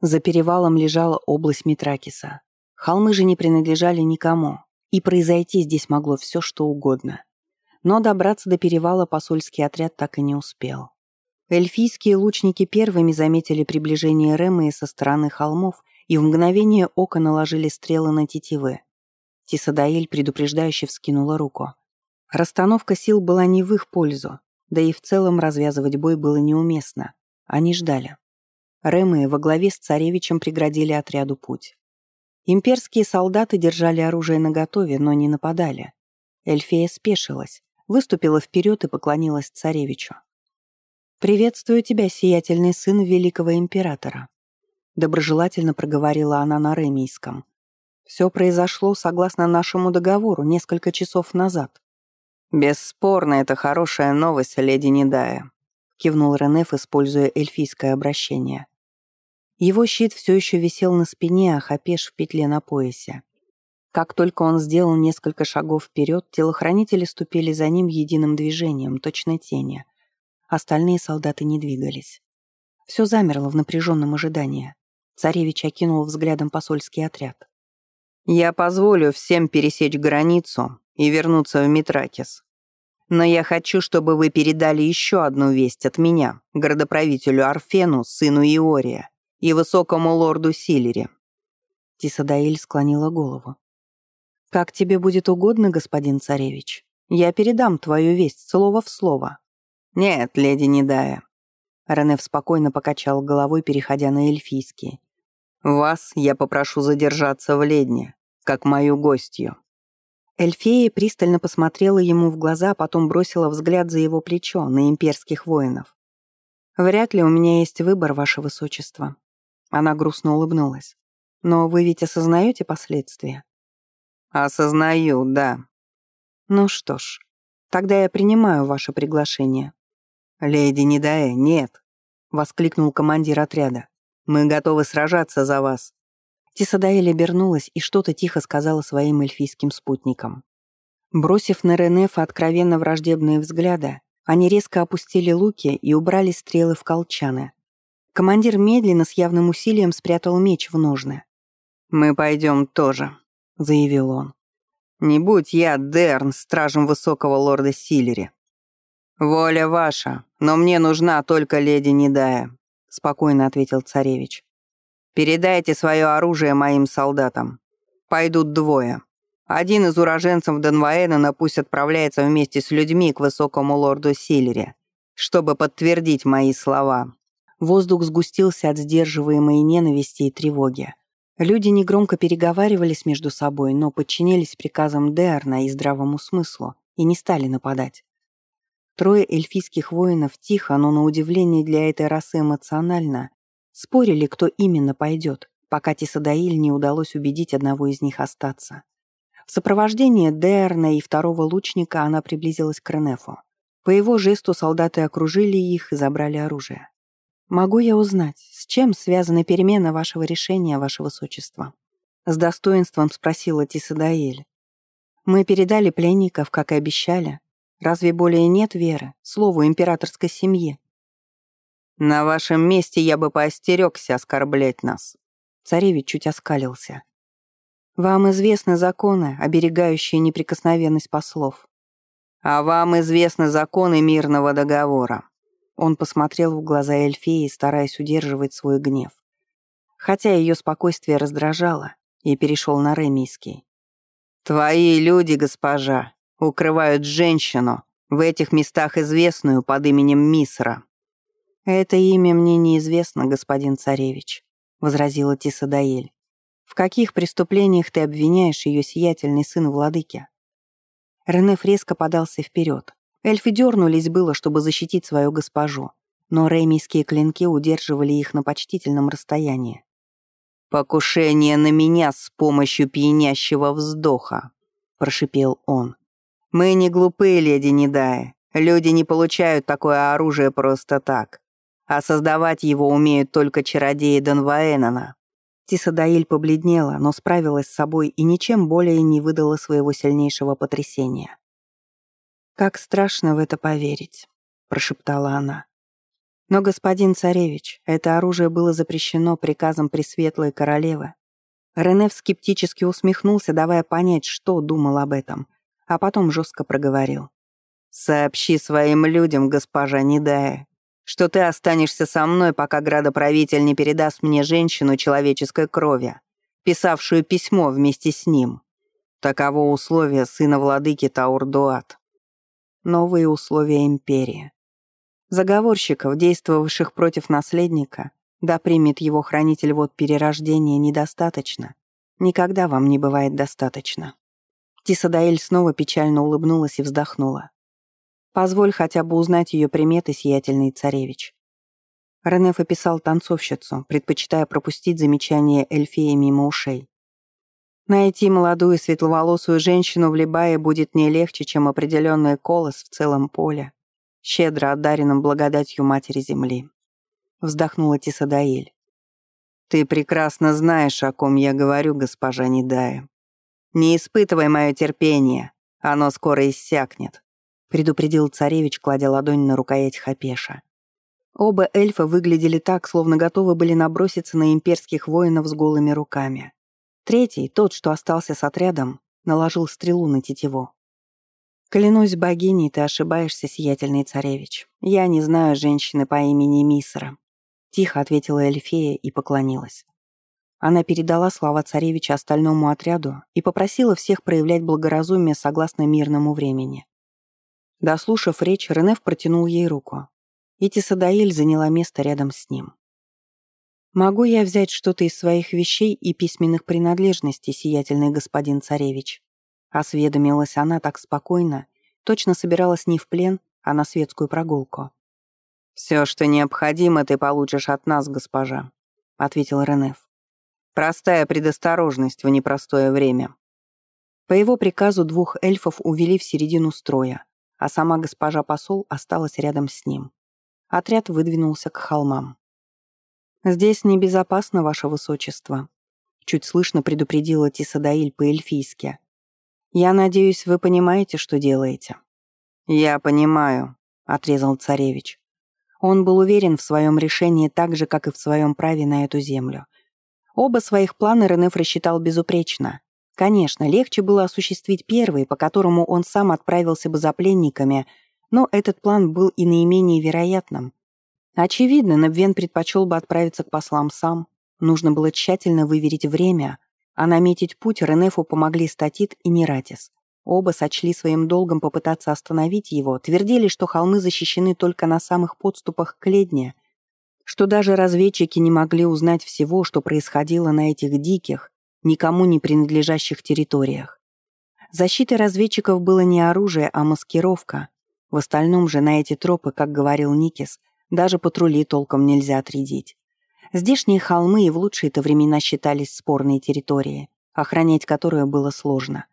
За перевалом лежала область Митракиса. Холмы же не принадлежали никому, и произойти здесь могло все, что угодно. Но добраться до перевала посольский отряд так и не успел. Эльфийские лучники первыми заметили приближение Рэмы со стороны холмов и в мгновение ока наложили стрелы на тетивы. Тисадаэль предупреждающе вскинула руку. Расстановка сил была не в их пользу, да и в целом развязывать бой было неуместно. Они ждали. Рэмы во главе с царевичем преградили отряду путь. Имперские солдаты держали оружие наготове, но не нападали. Эльфея спешилась, выступила вперед и поклонилась царевичу. «Приветствую тебя, сиятельный сын великого императора», доброжелательно проговорила она на ремийском. «Все произошло согласно нашему договору несколько часов назад». «Бесспорно, это хорошая новость, леди Недая», кивнул Ренеф, используя эльфийское обращение. Его щит все еще висел на спине, а хапеш в петле на поясе. Как только он сделал несколько шагов вперед, телохранители ступили за ним единым движением, точно тени. Остальные солдаты не двигались. Все замерло в напряженном ожидании. Царевич окинул взглядом посольский отряд. «Я позволю всем пересечь границу и вернуться в Митракис. Но я хочу, чтобы вы передали еще одну весть от меня, городоправителю Арфену, сыну Иория, и высокому лорду Силере». Тисадаиль склонила голову. «Как тебе будет угодно, господин царевич. Я передам твою весть слово в слово». «Нет, леди Недая». Ренеф спокойно покачал головой, переходя на эльфийский. Вас я попрошу задержаться в Ледне, как мою гостью». Эльфея пристально посмотрела ему в глаза, а потом бросила взгляд за его плечо на имперских воинов. «Вряд ли у меня есть выбор, ваше высочество». Она грустно улыбнулась. «Но вы ведь осознаете последствия?» «Осознаю, да». «Ну что ж, тогда я принимаю ваше приглашение». «Леди Недая, нет», — воскликнул командир отряда. Мы готовы сражаться за вас». Тисадаэль обернулась и что-то тихо сказала своим эльфийским спутникам. Бросив на Ренефа откровенно враждебные взгляды, они резко опустили луки и убрали стрелы в колчаны. Командир медленно с явным усилием спрятал меч в ножны. «Мы пойдем тоже», — заявил он. «Не будь я, Дерн, стражем высокого лорда Силлери. Воля ваша, но мне нужна только леди Недая. — спокойно ответил царевич. «Передайте свое оружие моим солдатам. Пойдут двое. Один из уроженцев Донваэна пусть отправляется вместе с людьми к высокому лорду Силлере, чтобы подтвердить мои слова». Воздух сгустился от сдерживаемой ненависти и тревоги. Люди негромко переговаривались между собой, но подчинились приказам Деарна и здравому смыслу и не стали нападать. Трое эльфийских воинов тихо, но на удивление для этой расы эмоционально, спорили, кто именно пойдет, пока Тисадаиль не удалось убедить одного из них остаться. В сопровождении Дерна и второго лучника она приблизилась к Ренефу. По его жесту солдаты окружили их и забрали оружие. «Могу я узнать, с чем связана перемена вашего решения, ваше высочество?» С достоинством спросила Тисадаэль. «Мы передали пленников, как и обещали, Разве более нет веры, слову императорской семьи? На вашем месте я бы поостерегся оскорблять нас. Царевич чуть оскалился. Вам известны законы, оберегающие неприкосновенность послов. А вам известны законы мирного договора. Он посмотрел в глаза Эльфеи, стараясь удерживать свой гнев. Хотя ее спокойствие раздражало, и перешел на ремийский. «Твои люди, госпожа, укрывают женщину, в этих местах известную под именем Мисра». «Это имя мне неизвестно, господин царевич», — возразила Тисадаэль. «В каких преступлениях ты обвиняешь ее сиятельный сын владыки?» Ренеф резко подался вперед. Эльфы дернулись было, чтобы защитить свою госпожу, но ремийские клинки удерживали их на почтительном расстоянии. «Покушение на меня с помощью пьянящего вздоха», — прошипел он. Мы не глупые, леди Недая. Люди не получают такое оружие просто так. А создавать его умеют только чародеи Донваэнона. Тисадаиль побледнела, но справилась с собой и ничем более не выдала своего сильнейшего потрясения. «Как страшно в это поверить», — прошептала она. Но, господин царевич, это оружие было запрещено приказом Пресветлой Королевы. Ренеф скептически усмехнулся, давая понять, что думал об этом, а потом жестко проговорил. «Сообщи своим людям, госпожа Недая, что ты останешься со мной, пока градоправитель не передаст мне женщину человеческой крови, писавшую письмо вместе с ним. Таково условие сына владыки Таурдуат. Новые условия империи. Заговорщиков, действовавших против наследника, да примет его хранитель вот перерождения, недостаточно. Никогда вам не бывает достаточно. Тисадаэль снова печально улыбнулась и вздохнула. «Позволь хотя бы узнать ее приметы, сиятельный царевич». Ренеф описал танцовщицу, предпочитая пропустить замечание Эльфея мимо ушей. Найти молодую светловолосую женщину в Либае будет не легче, чем определенный колос в целом поле щедро одаренным благодатью Матери Земли. Вздохнула Тисадаиль. «Ты прекрасно знаешь, о ком я говорю, госпожа Недая. Не испытывай мое терпение, оно скоро иссякнет», предупредил царевич, кладя ладонь на рукоять Хапеша. Оба эльфа выглядели так, словно готовы были наброситься на имперских воинов с голыми руками. Третий, тот, что остался с отрядом, наложил стрелу на тетиву. «Клянусь богиней, ты ошибаешься, сиятельный царевич. Я не знаю женщины по имени Мисра», — тихо ответила Эльфея и поклонилась. Она передала слова царевича остальному отряду и попросила всех проявлять благоразумие согласно мирному времени. Дослушав речь, Ренеф протянул ей руку, и Тисадаиль заняла место рядом с ним. «Могу я взять что-то из своих вещей и письменных принадлежностей, сиятельный господин царевич?» Осведомилась она так спокойно, точно собиралась не в плен, а на светскую прогулку. «Все, что необходимо, ты получишь от нас, госпожа», — ответил Ренеф. «Простая предосторожность в непростое время». По его приказу двух эльфов увели в середину строя, а сама госпожа-посол осталась рядом с ним. Отряд выдвинулся к холмам. «Здесь небезопасно, ваше высочество», — чуть слышно предупредила Тисадаиль по-эльфийски. Я надеюсь, вы понимаете, что делаете». «Я понимаю», — отрезал царевич. Он был уверен в своем решении так же, как и в своем праве на эту землю. Оба своих плана Ренеф рассчитал безупречно. Конечно, легче было осуществить первый, по которому он сам отправился бы за пленниками, но этот план был и наименее вероятным. Очевидно, Набвен предпочел бы отправиться к послам сам. Нужно было тщательно выверить время, а наметить путь Ренефу помогли Статит и Нератис. Оба сочли своим долгом попытаться остановить его, твердили, что холмы защищены только на самых подступах к Ледне, что даже разведчики не могли узнать всего, что происходило на этих диких, никому не принадлежащих территориях. Защитой разведчиков было не оружие, а маскировка. В остальном же на эти тропы, как говорил Никис, даже патрули толком нельзя отрядить. Здешние холмы и в лучшие-то времена считались спорной территорией, охранять которую было сложно.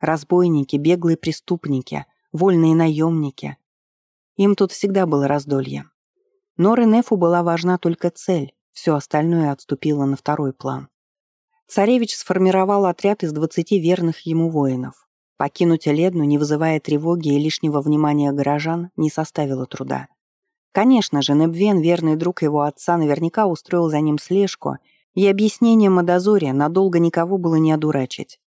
Разбойники, беглые преступники, вольные наемники. Им тут всегда было раздолье. Но Ренефу была важна только цель, все остальное отступило на второй план. Царевич сформировал отряд из двадцати верных ему воинов. Покинуть Ледну, не вызывая тревоги и лишнего внимания горожан, не составило труда. Конечно же, Небвен, верный друг его отца, наверняка устроил за ним слежку, и объяснением о дозоре надолго никого было не одурачить.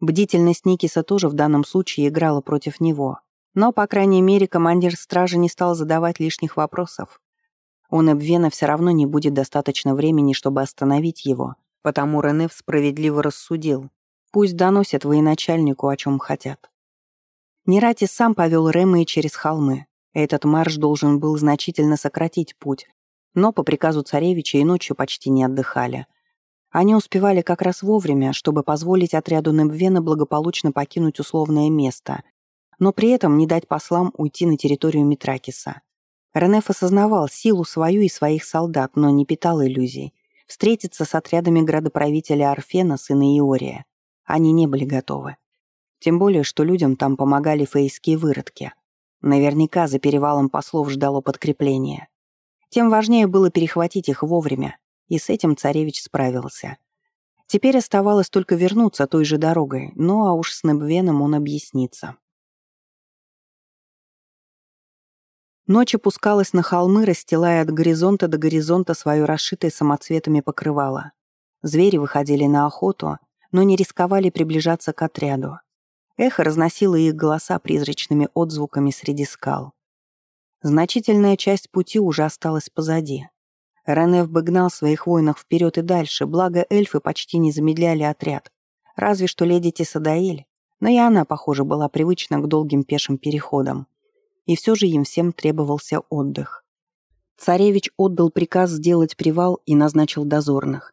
Бдительность Никиса тоже в данном случае играла против него. Но, по крайней мере, командир стражи не стал задавать лишних вопросов. У Небвена все равно не будет достаточно времени, чтобы остановить его, потому Ренеф справедливо рассудил. Пусть доносят военачальнику, о чем хотят. Нерати сам повел Рэмы через холмы. Этот марш должен был значительно сократить путь, но по приказу царевича и ночью почти не отдыхали. Они успевали как раз вовремя, чтобы позволить отряду Немвена благополучно покинуть условное место, но при этом не дать послам уйти на территорию Митракиса. Ренеф осознавал силу свою и своих солдат, но не питал иллюзий. Встретиться с отрядами градоправителя Арфена, сына Иория. Они не были готовы. Тем более, что людям там помогали фейские выродки. Наверняка за перевалом послов ждало подкрепление. Тем важнее было перехватить их вовремя, и с этим царевич справился. Теперь оставалось только вернуться той же дорогой, ну а уж с Небвеном он объяснится. Ночь опускалась на холмы, расстилая от горизонта до горизонта свое расшитое самоцветами покрывало. Звери выходили на охоту, но не рисковали приближаться к отряду. Эхо разносило их голоса призрачными отзвуками среди скал. Значительная часть пути уже осталась позади. Ренев бы гнал своих воинов вперед и дальше, благо эльфы почти не замедляли отряд. Разве что леди Тесадаэль, но и она, похоже, была привычна к долгим пешим переходам. И все же им всем требовался отдых. Царевич отдал приказ сделать привал и назначил дозорных.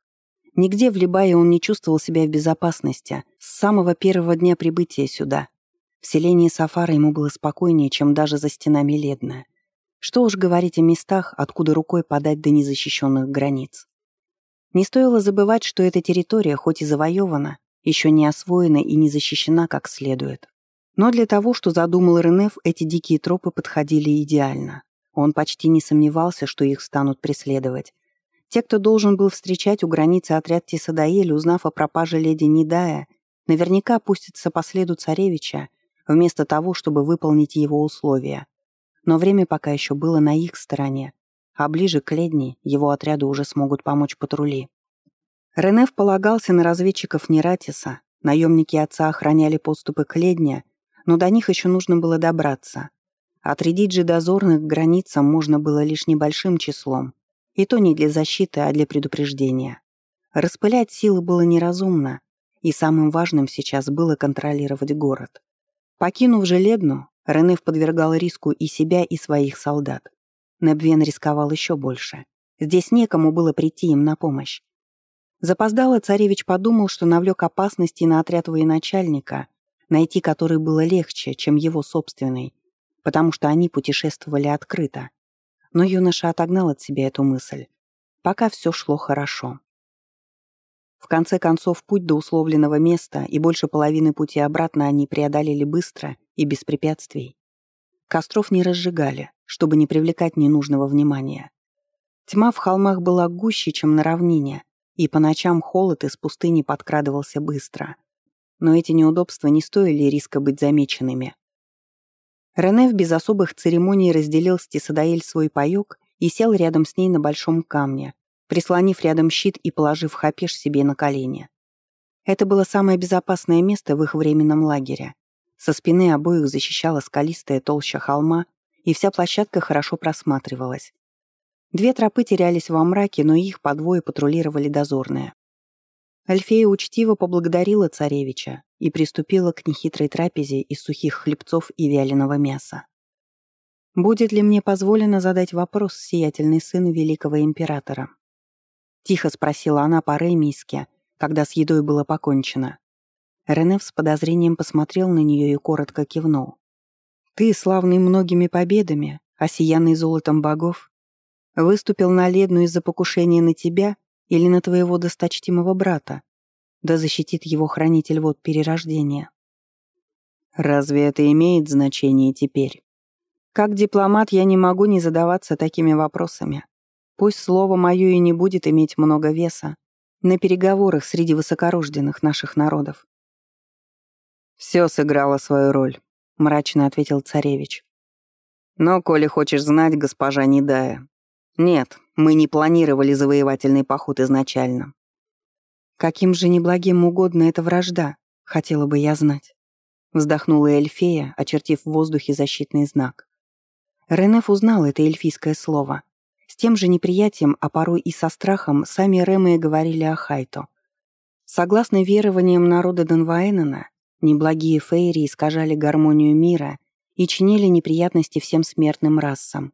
Нигде в Либае он не чувствовал себя в безопасности с самого первого дня прибытия сюда. В селении Сафара ему было спокойнее, чем даже за стенами Ледна. Что уж говорить о местах, откуда рукой подать до незащищенных границ. Не стоило забывать, что эта территория, хоть и завоевана, еще не освоена и не защищена как следует. Но для того, что задумал Ренеф, эти дикие тропы подходили идеально. Он почти не сомневался, что их станут преследовать. Те, кто должен был встречать у границы отряд Тисадаэль, узнав о пропаже леди Нидая, наверняка опустятся по следу царевича, вместо того, чтобы выполнить его условия. Но время пока еще было на их стороне, а ближе к Ледни его отряду уже смогут помочь патрули. Ренеф полагался на разведчиков Нератиса, наемники отца охраняли подступы к Ледне, но до них еще нужно было добраться. Отрядить же дозорных к границам можно было лишь небольшим числом, и то не для защиты, а для предупреждения. Распылять силы было неразумно, и самым важным сейчас было контролировать город. Покинув Желедну, Ренеф подвергал риску и себя, и своих солдат. Небвен рисковал еще больше. Здесь некому было прийти им на помощь. Запоздало царевич подумал, что навлек опасности на отряд военачальника, найти который было легче, чем его собственный, потому что они путешествовали открыто. Но юноша отогнал от себя эту мысль. Пока все шло хорошо. В конце концов, путь до условленного места и больше половины пути обратно они преодолели быстро и без препятствий. Костров не разжигали, чтобы не привлекать ненужного внимания. Тьма в холмах была гуще, чем на равнине, и по ночам холод из пустыни подкрадывался быстро. Но эти неудобства не стоили риска быть замеченными. Ренеф без особых церемоний разделил с Тисадаэль свой паёк и сел рядом с ней на большом камне, прислонив рядом щит и положив хапеш себе на колени. Это было самое безопасное место в их временном лагере, со спины обоих защищала скалистая толща холма, и вся площадка хорошо просматривалась. Две тропы терялись во мраке, но их по двое патрулировали дозорные. Альфея учтиво поблагодарила царевича и приступила к нехитрой трапезе из сухих хлебцов и вяленого мяса. «Будет ли мне позволено задать вопрос, сиятельный сын великого императора?» Тихо спросила она по-ремийски, когда с едой было покончено. Ренеф с подозрением посмотрел на нее и коротко кивнул. «Ты, славный многими победами, осиянный золотом богов, выступил на Ледну из-за покушения на тебя или на твоего досточтимого брата, да защитит его хранитель вод перерождения». «Разве это имеет значение теперь?» «Как дипломат я не могу не задаваться такими вопросами. Пусть слово мое и не будет иметь много веса на переговорах среди высокорожденных наших народов. «Все сыграло свою роль», — мрачно ответил царевич. «Но, коли хочешь знать, госпожа Недая, нет, мы не планировали завоевательный поход изначально». «Каким же неблагим угодно эта вражда, хотела бы я знать», — вздохнула Эльфея, очертив в воздухе защитный знак. Ренеф узнал это эльфийское слово. С тем же неприятием, а порой и со страхом, сами Ремы говорили о Хайте. Согласно верованиям народа Донваэнена, Неблагие фейри искажали гармонию мира и чинили неприятности всем смертным расам.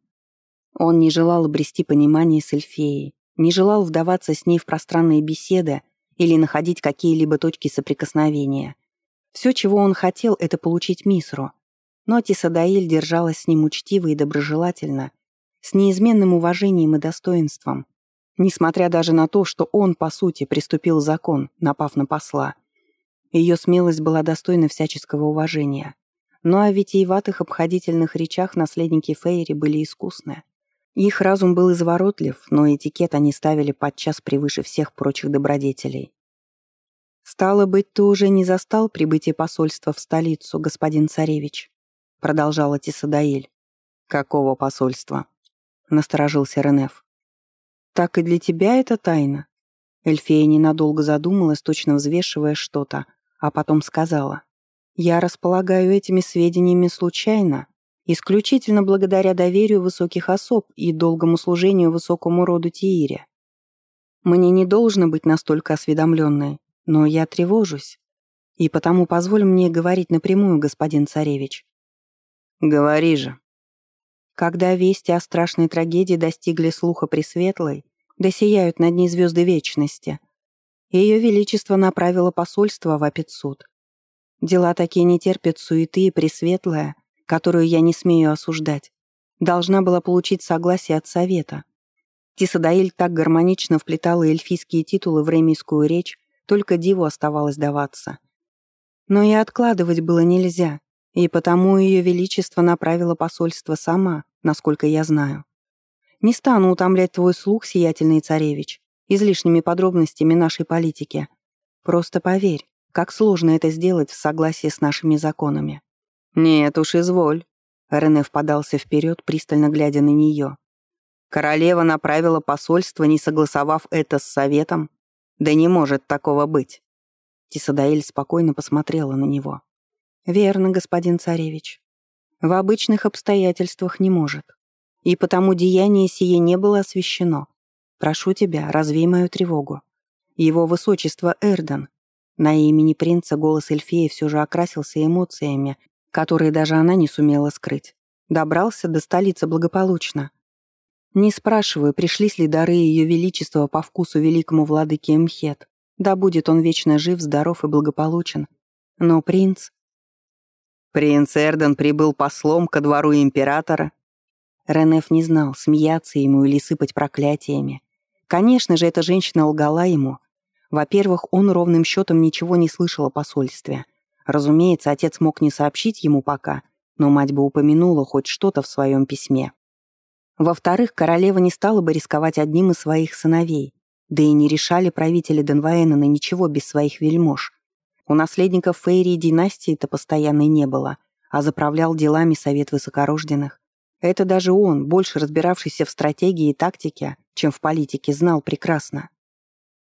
Он не желал обрести понимание с Эльфеей, не желал вдаваться с ней в пространные беседы или находить какие-либо точки соприкосновения. Все, чего он хотел, это получить Мисру. Но Тисадаиль держалась с ним учтиво и доброжелательно, с неизменным уважением и достоинством, несмотря даже на то, что он, по сути, приступил закон, напав на посла. Ее смелость была достойна всяческого уважения. Ну а в витиеватых обходительных речах наследники Фейри были искусны. Их разум был изворотлив, но этикет они ставили подчас превыше всех прочих добродетелей. «Стало быть, ты уже не застал прибытие посольства в столицу, господин царевич», продолжала Тисадаиль. «Какого посольства?» — насторожился Ренеф. «Так и для тебя это тайна?» Эльфея ненадолго задумалась, точно взвешивая что-то, а потом сказала. «Я располагаю этими сведениями случайно, исключительно благодаря доверию высоких особ и долгому служению высокому роду Тиире. Мне не должно быть настолько осведомленной, но я тревожусь. И потому позволь мне говорить напрямую, господин царевич». «Говори же». Когда вести о страшной трагедии достигли слуха Пресветлой, да сияют над ней звезды вечности. Ее Величество направило посольство в Апицуд. Дела такие не терпят суеты и Пресветлая, которую я не смею осуждать, должна была получить согласие от Совета. Тисадаиль так гармонично вплетала эльфийские титулы в ремийскую речь, только диву оставалось даваться. Но и откладывать было нельзя, и потому Ее Величество направило посольство сама, насколько я знаю. Не стану утомлять твой слух, сиятельный царевич, излишними подробностями нашей политики. Просто поверь, как сложно это сделать в согласии с нашими законами». «Нет уж, изволь». Рене впадался вперед, пристально глядя на нее. «Королева направила посольство, не согласовав это с советом? Да не может такого быть». Тисадаэль спокойно посмотрела на него. «Верно, господин царевич. В обычных обстоятельствах не может и потому деяние сие не было освящено. Прошу тебя, развей мою тревогу. Его высочество Эрден. На имени принца голос Эльфея все же окрасился эмоциями, которые даже она не сумела скрыть. Добрался до столицы благополучно. Не спрашиваю, пришлись ли дары Ее Величества по вкусу великому владыке Мхет. Да будет он вечно жив, здоров и благополучен. Но принц... Принц Эрден прибыл послом ко двору императора Ренеф не знал, смеяться ему или сыпать проклятиями. Конечно же, эта женщина лгала ему. Во-первых, он ровным счетом ничего не слышал о посольстве. Разумеется, отец мог не сообщить ему пока, но мать бы упомянула хоть что-то в своем письме. Во-вторых, королева не стала бы рисковать одним из своих сыновей, да и не решали правители Денваэна на ничего без своих вельмож. У наследников Фейри династии-то постоянной не было, а заправлял делами совет высокорожденных. Это даже он, больше разбиравшийся в стратегии и тактике, чем в политике, знал прекрасно.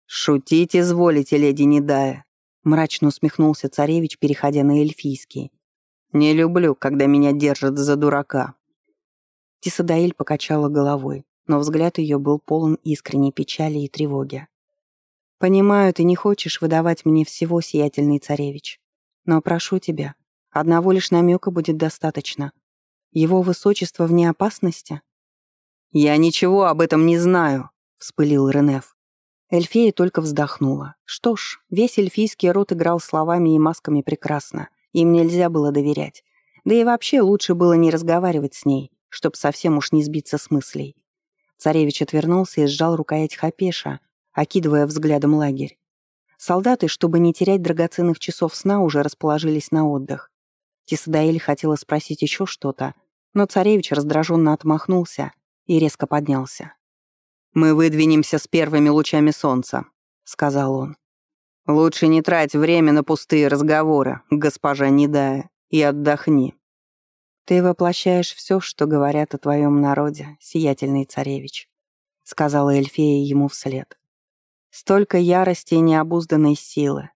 «Шутить изволите, леди Недая», — мрачно усмехнулся царевич, переходя на эльфийский. «Не люблю, когда меня держат за дурака». Тисадаэль покачала головой, но взгляд ее был полон искренней печали и тревоги. «Понимаю, ты не хочешь выдавать мне всего, сиятельный царевич. Но прошу тебя, одного лишь намека будет достаточно, его высочество вне опасности? «Я ничего об этом не знаю», — вспылил Ренеф. Эльфея только вздохнула. Что ж, весь эльфийский род играл словами и масками прекрасно. Им нельзя было доверять. Да и вообще лучше было не разговаривать с ней, чтоб совсем уж не сбиться с мыслей. Царевич отвернулся и сжал рукоять Хапеша, окидывая взглядом лагерь. Солдаты, чтобы не терять драгоценных часов сна, уже расположились на отдых. Тисадаэль хотела спросить еще что-то, но царевич раздраженно отмахнулся и резко поднялся. «Мы выдвинемся с первыми лучами солнца», — сказал он. «Лучше не трать время на пустые разговоры, госпожа Недая, и отдохни». «Ты воплощаешь все, что говорят о твоем народе, сиятельный царевич», — сказала Эльфея ему вслед. «Столько ярости и необузданной силы.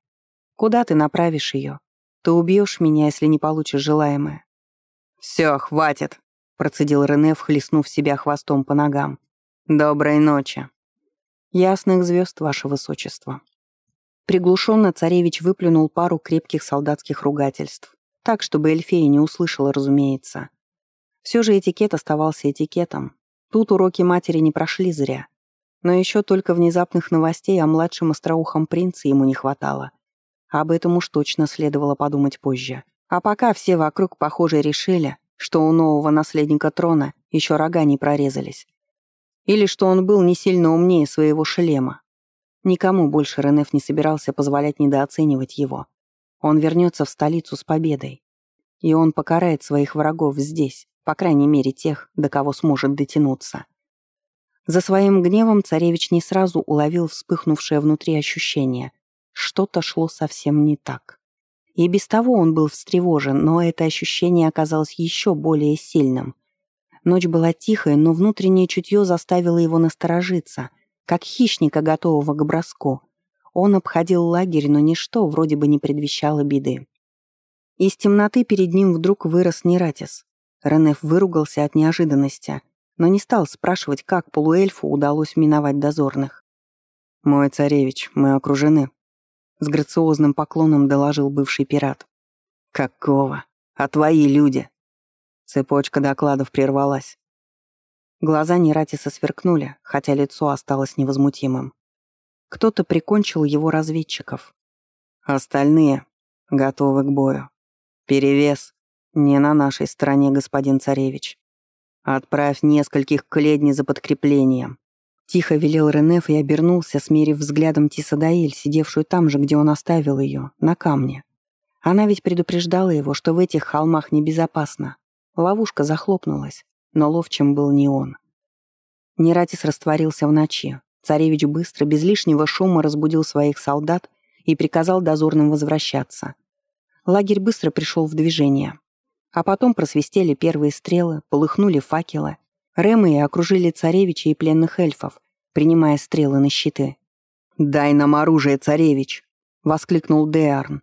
Куда ты направишь ее? Ты убьешь меня, если не получишь желаемое». «Все, хватит», — процедил Рене, вхлестнув себя хвостом по ногам. «Доброй ночи». «Ясных звезд, ваше высочество». Приглушенно царевич выплюнул пару крепких солдатских ругательств. Так, чтобы Эльфея не услышала, разумеется. Все же этикет оставался этикетом. Тут уроки матери не прошли зря. Но еще только внезапных новостей о младшем остроухом принце ему не хватало — об этом уж точно следовало подумать позже. А пока все вокруг, похоже, решили, что у нового наследника трона еще рога не прорезались. Или что он был не сильно умнее своего шлема. Никому больше Ренеф не собирался позволять недооценивать его. Он вернется в столицу с победой. И он покарает своих врагов здесь, по крайней мере тех, до кого сможет дотянуться. За своим гневом царевич не сразу уловил вспыхнувшее внутри ощущение — что-то шло совсем не так. И без того он был встревожен, но это ощущение оказалось еще более сильным. Ночь была тихая, но внутреннее чутье заставило его насторожиться, как хищника, готового к броску. Он обходил лагерь, но ничто вроде бы не предвещало беды. Из темноты перед ним вдруг вырос Нератис. Ренеф выругался от неожиданности, но не стал спрашивать, как полуэльфу удалось миновать дозорных. «Мой царевич, мы окружены», — с грациозным поклоном доложил бывший пират. «Какого? А твои люди?» Цепочка докладов прервалась. Глаза Нератиса сверкнули, хотя лицо осталось невозмутимым. Кто-то прикончил его разведчиков. Остальные готовы к бою. Перевес не на нашей стороне, господин царевич. Отправь нескольких к за подкреплением. Тихо велел Ренеф и обернулся, смерив взглядом Тисадаэль, сидевшую там же, где он оставил ее, на камне. Она ведь предупреждала его, что в этих холмах небезопасно. Ловушка захлопнулась, но ловчим был не он. Нератис растворился в ночи. Царевич быстро, без лишнего шума, разбудил своих солдат и приказал дозорным возвращаться. Лагерь быстро пришел в движение. А потом просвистели первые стрелы, полыхнули факелы. Рэмы окружили царевича и пленных эльфов, принимая стрелы на щиты. «Дай нам оружие, царевич!» — воскликнул Деарн.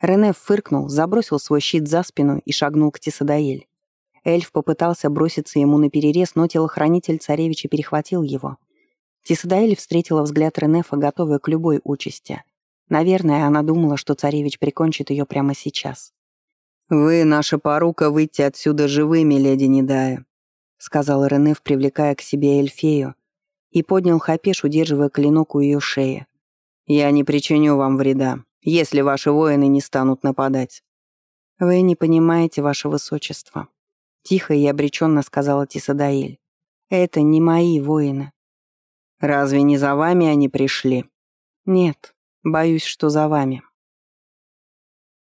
Рене фыркнул, забросил свой щит за спину и шагнул к Тисадаэль. Эльф попытался броситься ему на перерез, но телохранитель царевича перехватил его. Тисадаэль встретила взгляд Ренефа, готовая к любой участи. Наверное, она думала, что царевич прикончит ее прямо сейчас. «Вы, наша порука, выйти отсюда живыми, леди Недая», сказал Ренеф, привлекая к себе Эльфею, и поднял хапеш, удерживая клинок у ее шеи. «Я не причиню вам вреда если ваши воины не станут нападать». «Вы не понимаете, ваше высочество», — тихо и обреченно сказала Тисадаиль. «Это не мои воины». «Разве не за вами они пришли?» «Нет, боюсь, что за вами».